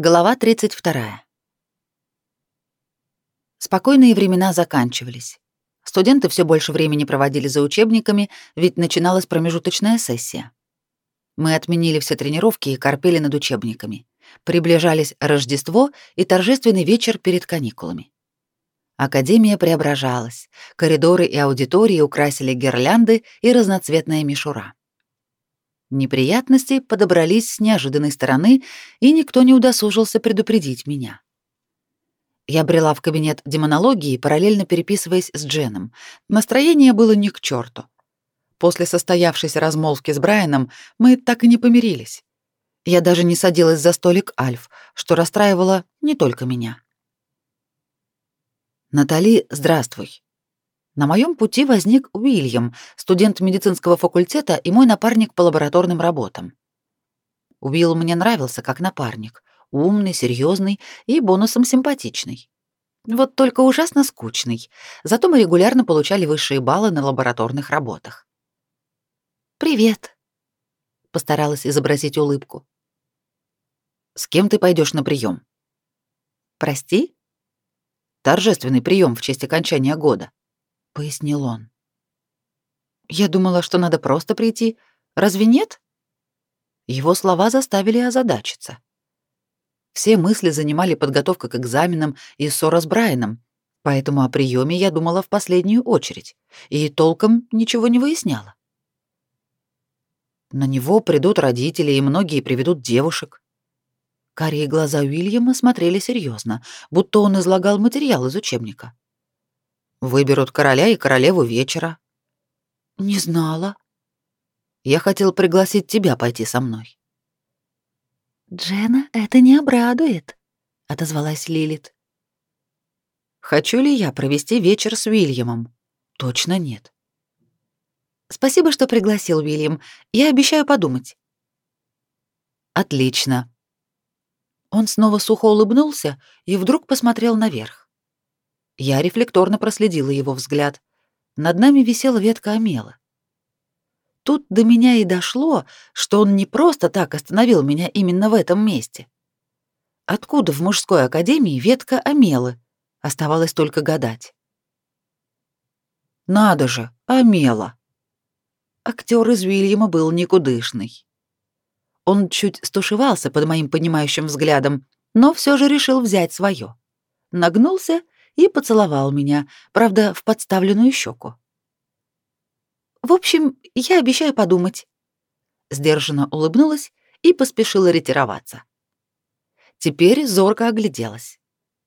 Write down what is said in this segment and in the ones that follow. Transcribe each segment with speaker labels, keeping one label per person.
Speaker 1: Глава 32. Спокойные времена заканчивались. Студенты все больше времени проводили за учебниками, ведь начиналась промежуточная сессия. Мы отменили все тренировки и корпели над учебниками. Приближались Рождество и торжественный вечер перед каникулами. Академия преображалась. Коридоры и аудитории украсили гирлянды и разноцветная мишура. Неприятности подобрались с неожиданной стороны, и никто не удосужился предупредить меня. Я брела в кабинет демонологии, параллельно переписываясь с Дженом. Настроение было ни к черту. После состоявшейся размолвки с Брайаном мы так и не помирились. Я даже не садилась за столик Альф, что расстраивало не только меня. «Натали, здравствуй», на моем пути возник Уильям, студент медицинского факультета и мой напарник по лабораторным работам. Уилл мне нравился как напарник, умный, серьезный и бонусом симпатичный. Вот только ужасно скучный. Зато мы регулярно получали высшие баллы на лабораторных работах. «Привет», — постаралась изобразить улыбку. «С кем ты пойдешь на прием? «Прости?» «Торжественный прием в честь окончания года» пояснил он. Я думала, что надо просто прийти. Разве нет? Его слова заставили озадачиться. Все мысли занимали подготовка к экзаменам и ссора с Брайаном, поэтому о приеме я думала в последнюю очередь и толком ничего не выясняла. На него придут родители, и многие приведут девушек. Карие глаза Уильяма смотрели серьезно, будто он излагал материал из учебника. Выберут короля и королеву вечера. Не знала. Я хотел пригласить тебя пойти со мной.
Speaker 2: Джена это не обрадует, отозвалась Лилит.
Speaker 1: Хочу ли я провести вечер с Уильямом? Точно нет.
Speaker 2: Спасибо, что пригласил, Уильям. Я обещаю подумать.
Speaker 1: Отлично. Он снова сухо улыбнулся и вдруг посмотрел наверх. Я рефлекторно проследила его взгляд. Над нами висела ветка омела. Тут до меня и дошло, что он не просто так остановил меня именно в этом месте. Откуда в мужской академии ветка омелы? Оставалось только гадать. Надо же, омела. Актер из Уильяма был никудышный. Он чуть стушевался под моим понимающим взглядом, но все же решил взять свое. Нагнулся и поцеловал меня, правда, в подставленную щеку. «В общем, я обещаю подумать», — сдержанно улыбнулась и поспешила ретироваться. Теперь зорко огляделась.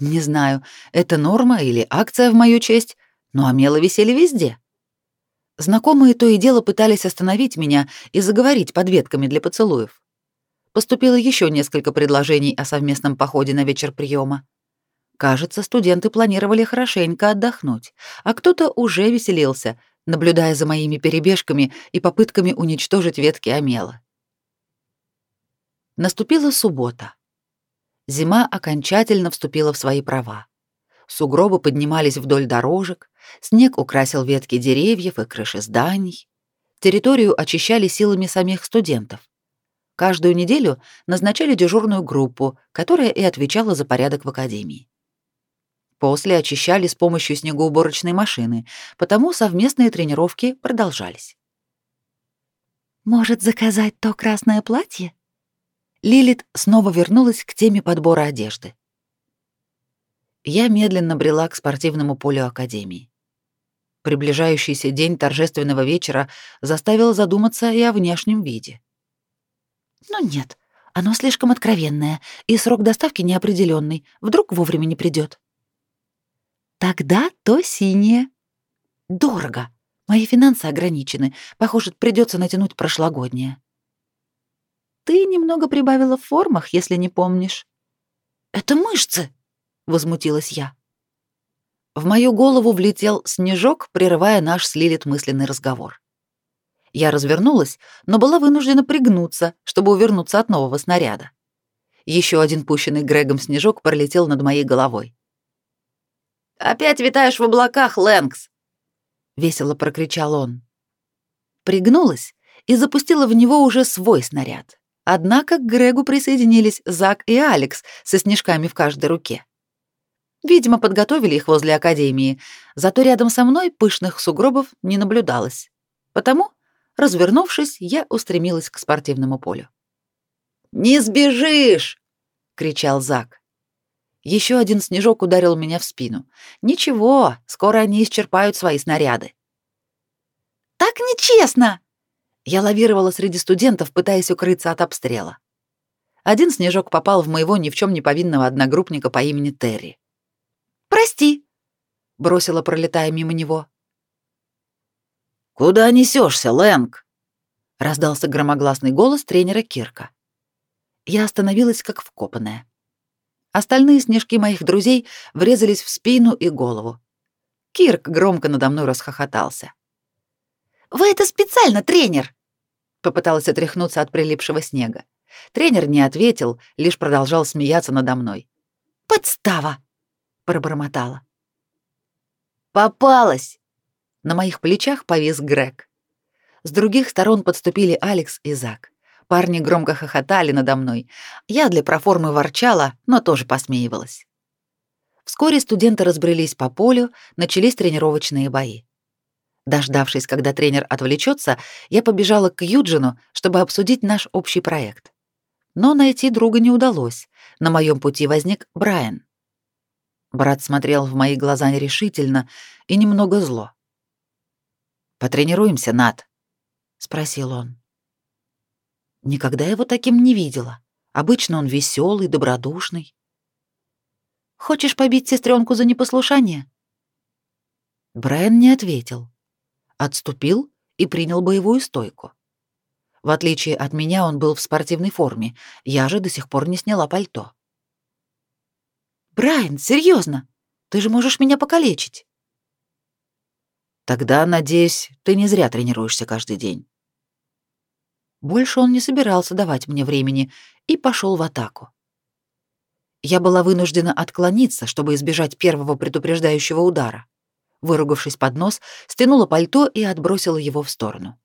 Speaker 1: Не знаю, это норма или акция в мою честь, но омелы висели везде. Знакомые то и дело пытались остановить меня и заговорить под ветками для поцелуев. Поступило еще несколько предложений о совместном походе на вечер приема. Кажется, студенты планировали хорошенько отдохнуть, а кто-то уже веселился, наблюдая за моими перебежками и попытками уничтожить ветки омела. Наступила суббота. Зима окончательно вступила в свои права. Сугробы поднимались вдоль дорожек, снег украсил ветки деревьев и крыши зданий. Территорию очищали силами самих студентов. Каждую неделю назначали дежурную группу, которая и отвечала за порядок в академии. После очищали с помощью снегоуборочной машины, потому совместные тренировки продолжались.
Speaker 2: «Может, заказать то красное платье?»
Speaker 1: Лилит снова вернулась к теме подбора одежды. Я медленно брела к спортивному полю Академии. Приближающийся день торжественного вечера заставил задуматься и о внешнем виде.
Speaker 2: «Ну нет, оно слишком откровенное, и срок доставки неопределенный. Вдруг вовремя не придет. Тогда то синее. Дорого. Мои финансы ограничены. Похоже, придется натянуть прошлогоднее. Ты немного прибавила в формах, если не помнишь. Это мышцы, возмутилась я.
Speaker 1: В мою голову влетел снежок, прерывая наш с Лилит мысленный разговор. Я развернулась, но была вынуждена пригнуться, чтобы увернуться от нового снаряда. Еще один пущенный Грегом снежок пролетел над моей головой.
Speaker 3: Опять витаешь в облаках, Лэнкс!»
Speaker 1: — весело прокричал он. Пригнулась и запустила в него уже свой снаряд. Однако к Грегу присоединились Зак и Алекс со снежками в каждой руке. Видимо, подготовили их возле академии, зато рядом со мной пышных сугробов не наблюдалось. Потому, развернувшись, я устремилась к спортивному полю. «Не сбежишь!» — кричал Зак. Еще один снежок ударил меня в спину. Ничего, скоро они исчерпают свои снаряды.
Speaker 2: «Так нечестно!»
Speaker 1: Я лавировала среди студентов, пытаясь укрыться от обстрела. Один снежок попал в моего ни в чем не повинного одногруппника по имени Терри.
Speaker 2: «Прости», —
Speaker 1: бросила, пролетая мимо него.
Speaker 3: «Куда несешься, Лэнг?»
Speaker 1: — раздался громогласный голос тренера Кирка. Я остановилась как вкопанная. Остальные снежки моих друзей врезались в спину и голову. Кирк громко надо мной расхохотался.
Speaker 2: «Вы это специально, тренер!»
Speaker 1: Попыталась отряхнуться от прилипшего снега. Тренер не ответил, лишь продолжал смеяться надо мной.
Speaker 2: «Подстава!» — пробормотала.
Speaker 1: «Попалась!» На моих плечах повис Грег. С других сторон подступили Алекс и Зак. Парни громко хохотали надо мной. Я для проформы ворчала, но тоже посмеивалась. Вскоре студенты разбрелись по полю, начались тренировочные бои. Дождавшись, когда тренер отвлечется, я побежала к Юджину, чтобы обсудить наш общий проект. Но найти друга не удалось. На моем пути возник Брайан. Брат смотрел в мои глаза нерешительно и немного зло. «Потренируемся, Над?» — спросил он. Никогда его таким не видела. Обычно он веселый, добродушный.
Speaker 2: «Хочешь побить сестренку за непослушание?»
Speaker 1: Брайан не ответил отступил и принял боевую стойку. В отличие от меня, он был в спортивной форме, я же до сих пор не сняла пальто.
Speaker 2: «Брайан, серьезно, Ты же можешь меня покалечить!»
Speaker 1: «Тогда, надеюсь, ты не зря тренируешься каждый день». Больше он не собирался давать мне времени и пошел в атаку. Я была вынуждена отклониться, чтобы избежать первого предупреждающего удара выругавшись под нос, стянула пальто и отбросила его в сторону.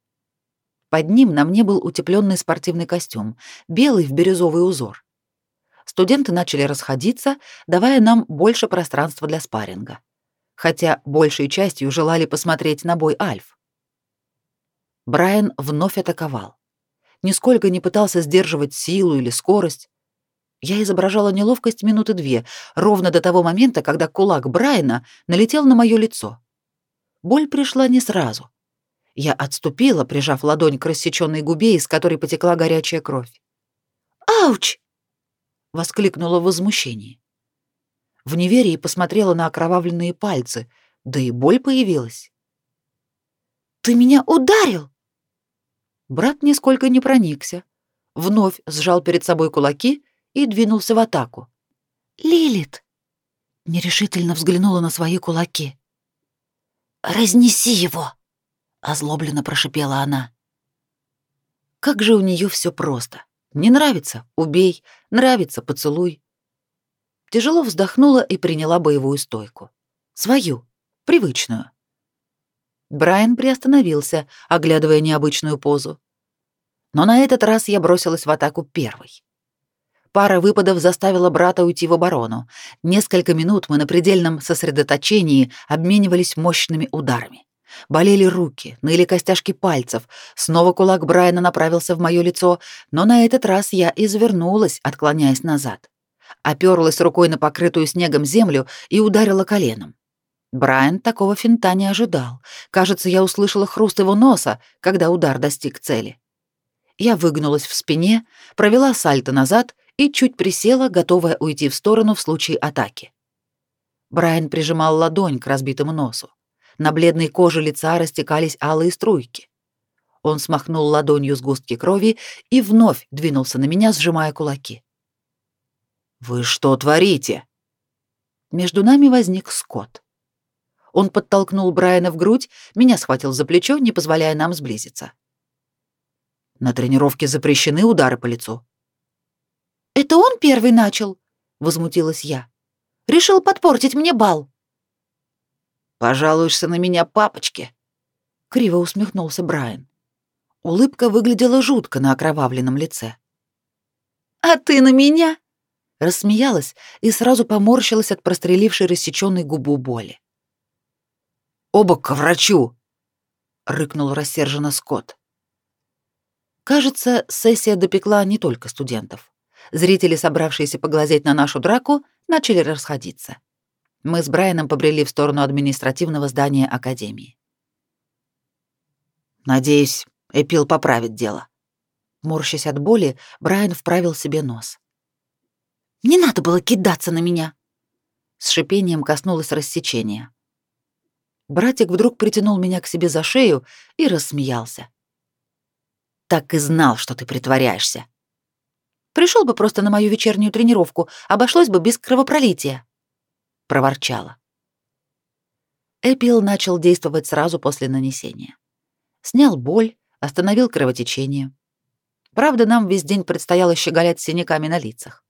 Speaker 1: Под ним на мне был утепленный спортивный костюм, белый в бирюзовый узор. Студенты начали расходиться, давая нам больше пространства для спарринга. Хотя большей частью желали посмотреть на бой Альф. Брайан вновь атаковал. Нисколько не пытался сдерживать силу или скорость. Я изображала неловкость минуты две, ровно до того момента, когда кулак Брайана налетел на моё лицо. Боль пришла не сразу. Я отступила, прижав ладонь к рассечённой губе, из которой потекла горячая кровь.
Speaker 2: «Ауч!»
Speaker 1: — воскликнула в возмущении. В неверии посмотрела на окровавленные пальцы, да и боль появилась.
Speaker 2: «Ты меня ударил!»
Speaker 1: Брат нисколько не проникся. Вновь сжал перед собой кулаки и двинулся в атаку.
Speaker 2: «Лилит!» — нерешительно взглянула на свои кулаки. «Разнеси его!» — озлобленно прошипела она.
Speaker 1: Как же у нее все просто. Не нравится — убей, нравится — поцелуй. Тяжело вздохнула и приняла боевую стойку. Свою, привычную. Брайан приостановился, оглядывая необычную позу. Но на этот раз я бросилась в атаку первой. Пара выпадов заставила брата уйти в оборону. Несколько минут мы на предельном сосредоточении обменивались мощными ударами. Болели руки, ныли костяшки пальцев. Снова кулак Брайана направился в моё лицо, но на этот раз я извернулась, отклоняясь назад. Оперлась рукой на покрытую снегом землю и ударила коленом. Брайан такого финта не ожидал. Кажется, я услышала хруст его носа, когда удар достиг цели. Я выгнулась в спине, провела сальто назад и чуть присела, готовая уйти в сторону в случае атаки. Брайан прижимал ладонь к разбитому носу. На бледной коже лица растекались алые струйки. Он смахнул ладонью сгустки крови и вновь двинулся на меня, сжимая кулаки. «Вы что творите?» Между нами возник Скотт. Он подтолкнул Брайана в грудь, меня схватил за плечо, не позволяя нам сблизиться. «На тренировке запрещены удары по лицу»,
Speaker 2: это он первый начал, возмутилась я. Решил подпортить мне бал.
Speaker 3: Пожалуешься на меня папочке?
Speaker 1: Криво усмехнулся Брайан. Улыбка выглядела жутко на окровавленном лице.
Speaker 2: А ты на меня?» Рассмеялась и сразу поморщилась от прострелившей рассечённой губу боли.
Speaker 1: «Оба к врачу!» — рыкнул рассерженно Скотт.
Speaker 2: Кажется, сессия допекла не только студентов. Зрители, собравшиеся поглазеть на нашу драку, начали расходиться. Мы с Брайаном побрели в сторону административного здания академии.
Speaker 1: Надеюсь, Эпил поправит дело.
Speaker 2: Морщась от боли, Брайан вправил себе нос. «Не надо было кидаться на меня!» С шипением коснулось рассечения. Братик вдруг притянул меня к себе за шею и рассмеялся.
Speaker 1: «Так и знал, что ты притворяешься»,
Speaker 2: Пришел бы просто на мою вечернюю тренировку, обошлось бы без кровопролития», — проворчала. Эпил начал действовать сразу после нанесения. Снял боль, остановил кровотечение. Правда, нам весь день предстояло щеголять синяками на лицах.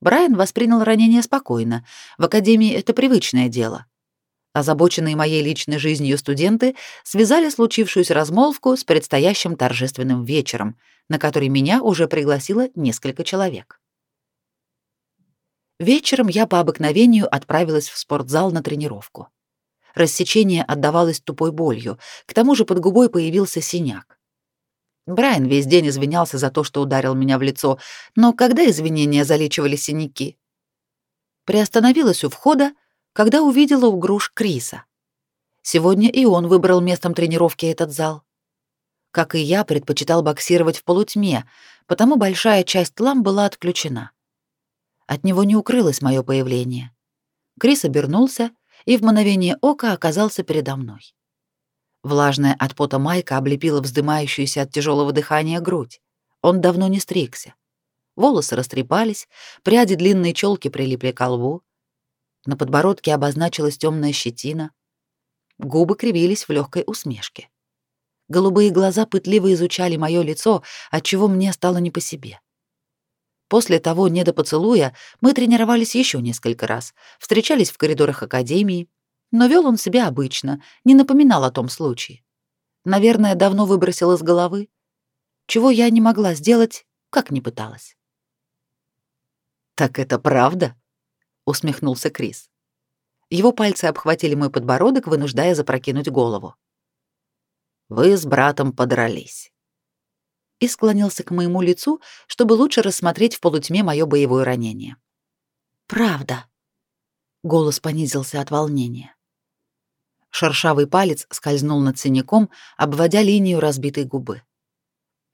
Speaker 2: Брайан воспринял ранение спокойно. В академии это привычное дело. Озабоченные моей личной жизнью студенты связали случившуюся размолвку с предстоящим торжественным вечером, на который меня уже пригласило несколько человек. Вечером я по обыкновению отправилась в спортзал на тренировку. Рассечение отдавалось тупой болью, к тому же под губой появился синяк. Брайан весь день извинялся за то, что ударил меня в лицо, но когда извинения залечивали синяки? Приостановилась у входа, когда увидела у груш Криса. Сегодня и он выбрал местом тренировки этот зал. Как и я, предпочитал боксировать в полутьме, потому большая часть ламп была отключена. От него не укрылось мое появление. Крис обернулся и в мгновение ока оказался передо мной. Влажная от пота майка облепила вздымающуюся от тяжелого дыхания грудь. Он давно не стригся. Волосы растрепались, пряди длинной челки прилипли к лбу, на подбородке обозначилась темная щетина. Губы кривились в легкой усмешке. Голубые глаза пытливо изучали мое лицо, отчего мне стало не по себе. После того недопоцелуя мы тренировались еще несколько раз, встречались в коридорах академии, но вел он себя обычно, не напоминал о том случае. Наверное, давно выбросил из головы. Чего я не могла сделать, как не пыталась.
Speaker 1: «Так это правда?» Усмехнулся Крис.
Speaker 2: Его пальцы обхватили мой подбородок, вынуждая запрокинуть голову.
Speaker 1: Вы с братом подрались.
Speaker 2: И склонился к моему лицу, чтобы лучше рассмотреть в полутьме мое боевое ранение. Правда. Голос понизился от волнения. Шершавый палец скользнул над синяком, обводя линию разбитой губы.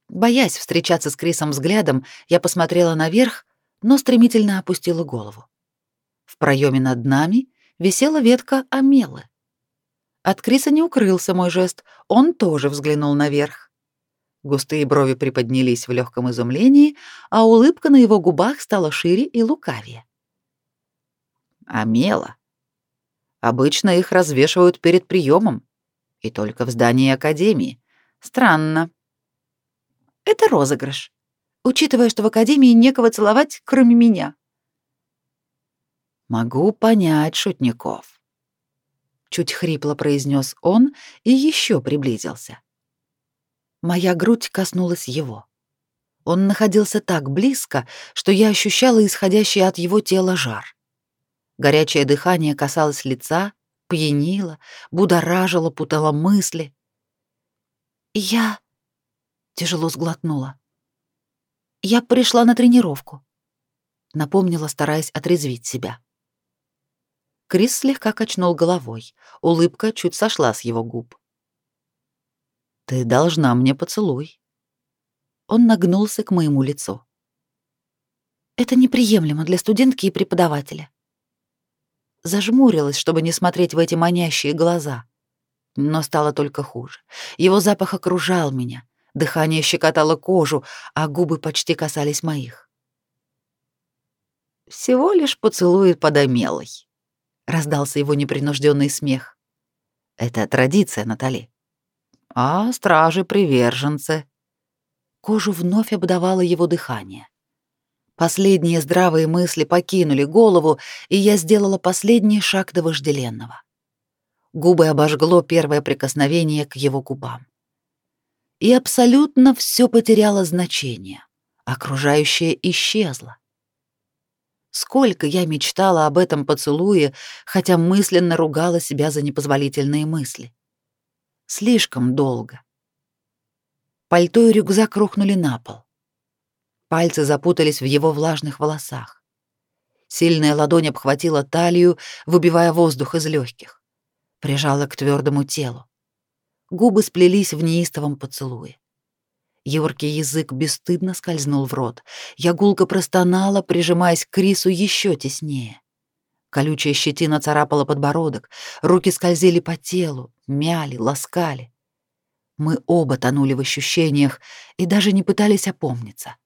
Speaker 2: Боясь встречаться с Крисом взглядом, я посмотрела наверх, но стремительно опустила голову. В проеме над нами висела ветка амелы. От Криса не укрылся мой жест, он тоже взглянул наверх. Густые брови приподнялись в легком изумлении, а улыбка на его губах стала шире и лукавее.
Speaker 1: Амела. Обычно их развешивают перед приемом, и только в здании академии. Странно.
Speaker 2: Это розыгрыш, учитывая, что в академии некого целовать, кроме меня.
Speaker 1: Могу понять шутников.
Speaker 2: Чуть хрипло произнес он и еще приблизился. Моя грудь коснулась его. Он находился так близко, что я ощущала исходящий от его тела жар. Горячее дыхание касалось лица, пьянило, будоражило, путало мысли. «Я...» — тяжело сглотнула. «Я пришла на тренировку», — напомнила, стараясь отрезвить себя. Крис слегка качнул головой. Улыбка чуть сошла с его губ.
Speaker 1: Ты должна мне поцелуй.
Speaker 2: Он нагнулся к моему лицу. Это неприемлемо для студентки и преподавателя. Зажмурилась, чтобы не смотреть в эти манящие глаза. Но стало только хуже. Его запах окружал меня, дыхание щекотало кожу, а губы почти касались моих.
Speaker 1: Всего лишь поцелуй подомелый
Speaker 2: раздался его непринужденный смех.
Speaker 1: Это традиция, Натали. А стражи-приверженцы.
Speaker 2: Кожу вновь обдавало его дыхание. Последние здравые мысли покинули голову, и я сделала последний шаг до вожделенного. Губы обожгло первое прикосновение к его губам. И абсолютно все потеряло значение.
Speaker 1: окружающее исчезло. Сколько я мечтала об этом поцелуе, хотя мысленно ругала себя за непозволительные мысли. Слишком долго. Пальто и рюкзак рухнули на пол. Пальцы запутались в его влажных волосах. Сильная ладонь обхватила талию, выбивая воздух из легких. Прижала к твердому телу. Губы сплелись в неистовом поцелуе. Юркий язык бесстыдно скользнул в рот. Я гулко простонала, прижимаясь к Крису еще теснее. Колючая щетина царапала подбородок, руки скользили по телу, мяли, ласкали. Мы оба тонули в ощущениях и даже не пытались опомниться.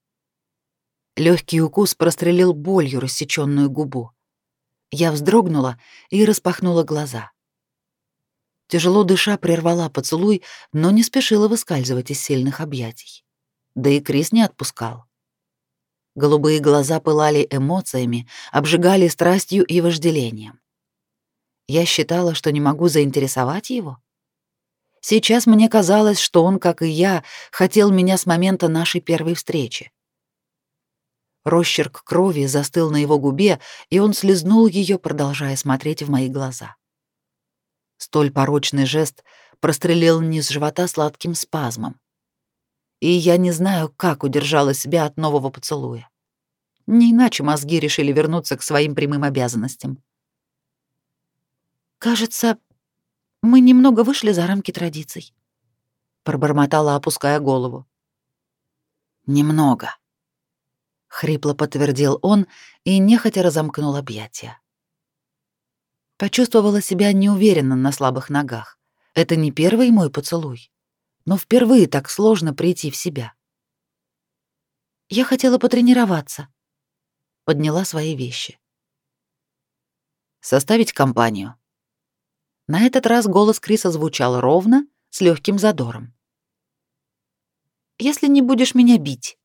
Speaker 1: Легкий укус прострелил болью рассеченную губу. Я вздрогнула и распахнула глаза. Тяжело дыша прервала поцелуй, но не спешила выскальзывать из сильных объятий. Да и Крис не отпускал. Голубые глаза пылали эмоциями, обжигали страстью и вожделением. Я считала, что не могу заинтересовать его. Сейчас мне казалось, что он, как и я, хотел меня с момента нашей первой встречи. Росчерк крови застыл на его губе, и он слезнул ее, продолжая смотреть в мои глаза. Столь порочный жест прострелил низ живота сладким спазмом. И я не знаю, как удержала себя от нового поцелуя. Не иначе мозги решили вернуться к своим прямым обязанностям. «Кажется, мы немного вышли за рамки традиций», — пробормотала, опуская голову. «Немного», — хрипло подтвердил он и нехотя разомкнул объятия. Почувствовала себя неуверенно на слабых ногах. Это не первый мой поцелуй, но впервые так сложно прийти в себя. Я хотела потренироваться. Подняла свои вещи. Составить компанию. На этот раз голос Криса звучал ровно, с легким задором. Если не будешь меня бить,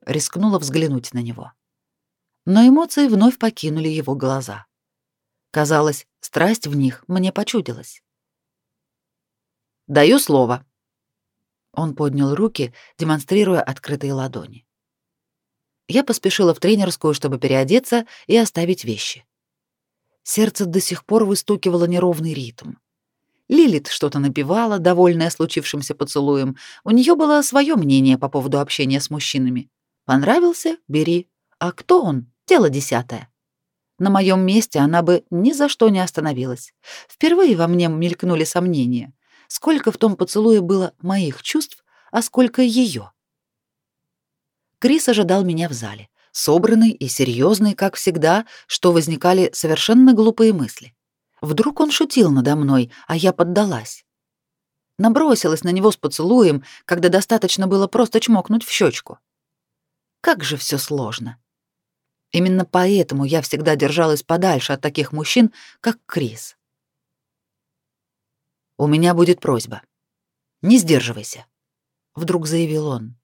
Speaker 1: рискнула взглянуть на него. Но эмоции вновь покинули его глаза. Казалось, страсть в них мне почудилась. «Даю слово». Он поднял руки, демонстрируя открытые ладони. Я поспешила в тренерскую, чтобы переодеться и оставить вещи. Сердце до сих пор выстукивало неровный ритм. Лилит что-то напевала, довольная случившимся поцелуем. У нее было свое мнение по поводу общения с мужчинами. Понравился — бери. А кто он? Дело десятое. На моем месте она бы ни за что не остановилась. Впервые во мне мелькнули сомнения. Сколько в том поцелуе было моих чувств, а сколько ее. Крис ожидал меня в зале, собранный и серьезный, как всегда, что возникали совершенно глупые мысли. Вдруг он шутил надо мной, а я поддалась. Набросилась на него с поцелуем, когда достаточно было просто чмокнуть в щечку. Как же все сложно. Именно поэтому я всегда держалась подальше от таких мужчин, как Крис. У меня будет просьба. Не сдерживайся, вдруг заявил он.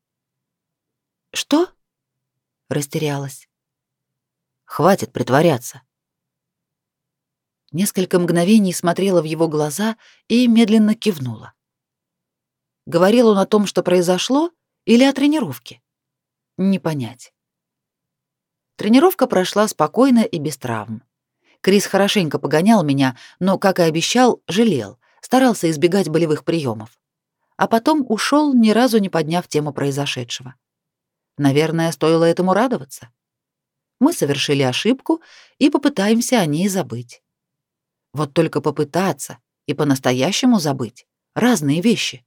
Speaker 1: Что? растерялась. Хватит притворяться. Несколько мгновений смотрела в его глаза и медленно кивнула. Говорил он о том, что произошло, или о тренировке? Не понять. Тренировка прошла спокойно и без травм. Крис хорошенько погонял меня, но, как и обещал, жалел, старался избегать болевых приемов. А потом ушел, ни разу не подняв тему произошедшего. Наверное, стоило этому радоваться. Мы совершили ошибку и попытаемся о ней забыть. Вот только попытаться и по-настоящему забыть — разные вещи.